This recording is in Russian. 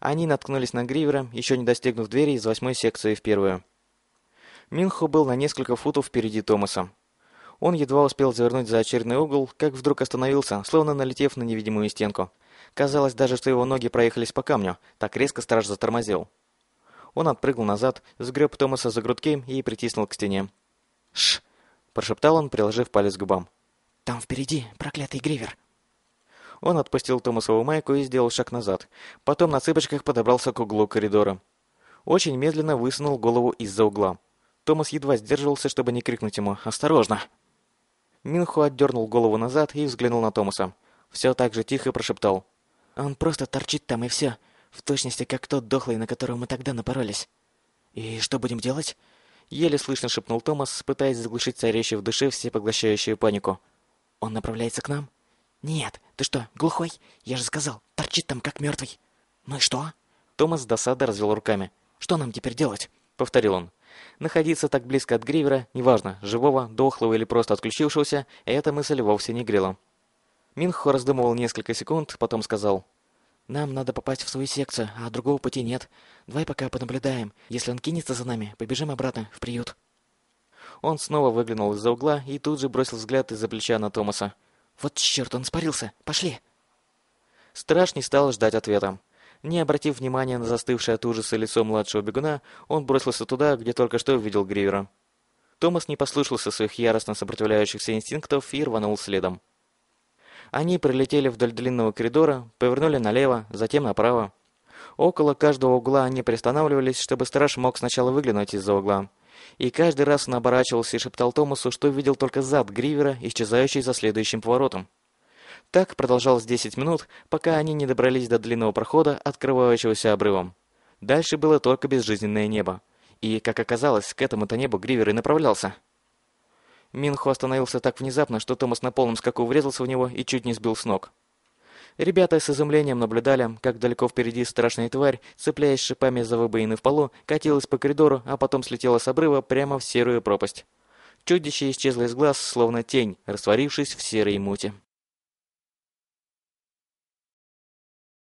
Они наткнулись на Гривера, еще не достигнув двери из восьмой секции в первую. Минхо был на несколько футов впереди Томаса. Он едва успел завернуть за очередной угол, как вдруг остановился, словно налетев на невидимую стенку. Казалось даже, что его ноги проехались по камню, так резко страж затормозил. Он отпрыгнул назад, сгреб Томаса за грудки и притиснул к стене. «Ш!» – прошептал он, приложив палец к губам. «Там впереди проклятый Гривер!» Он отпустил Томасову майку и сделал шаг назад. Потом на цыпочках подобрался к углу коридора. Очень медленно высунул голову из-за угла. Томас едва сдерживался, чтобы не крикнуть ему «Осторожно!». Минху отдернул голову назад и взглянул на Томаса. Все так же тихо прошептал. «Он просто торчит там и все, в точности как тот дохлый, на которого мы тогда напоролись. И что будем делать?» Еле слышно шепнул Томас, пытаясь заглушить царящую в душе всепоглощающую панику. «Он направляется к нам?» «Нет, ты что, глухой? Я же сказал, торчит там как мертвый». «Ну и что?» Томас с досадой развел руками. «Что нам теперь делать?» Повторил он. Находиться так близко от Гривера, неважно, живого, дохлого или просто отключившегося, эта мысль вовсе не грела. Минхо раздумывал несколько секунд, потом сказал. «Нам надо попасть в свою секцию, а другого пути нет. Давай пока понаблюдаем. Если он кинется за нами, побежим обратно, в приют». Он снова выглянул из-за угла и тут же бросил взгляд из-за плеча на Томаса. «Вот черт, он спарился! Пошли!» Страж не стал ждать ответа. Не обратив внимания на застывшее от ужаса лицо младшего бегуна, он бросился туда, где только что увидел Гривера. Томас не послушался своих яростно сопротивляющихся инстинктов и рванул следом. Они пролетели вдоль длинного коридора, повернули налево, затем направо. Около каждого угла они приостанавливались, чтобы страж мог сначала выглянуть из-за угла и каждый раз он оборачивался и шептал Томасу, что видел только зад Гривера, исчезающий за следующим поворотом. Так продолжалось 10 минут, пока они не добрались до длинного прохода, открывающегося обрывом. Дальше было только безжизненное небо. И, как оказалось, к этому-то небу Гривер и направлялся. Минхо остановился так внезапно, что Томас на полном скаку врезался в него и чуть не сбил с ног. Ребята с изумлением наблюдали, как далеко впереди страшная тварь, цепляясь шипами за выбоины в полу, катилась по коридору, а потом слетела с обрыва прямо в серую пропасть. Чудище исчезло из глаз, словно тень, растворившись в серой мути.